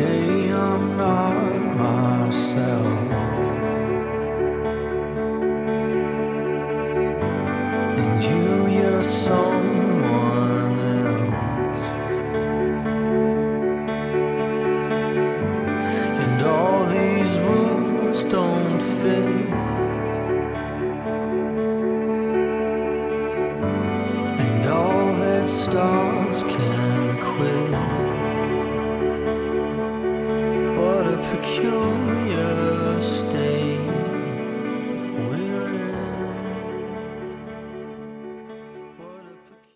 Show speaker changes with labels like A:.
A: day I'm not myself. And you, you're for cure.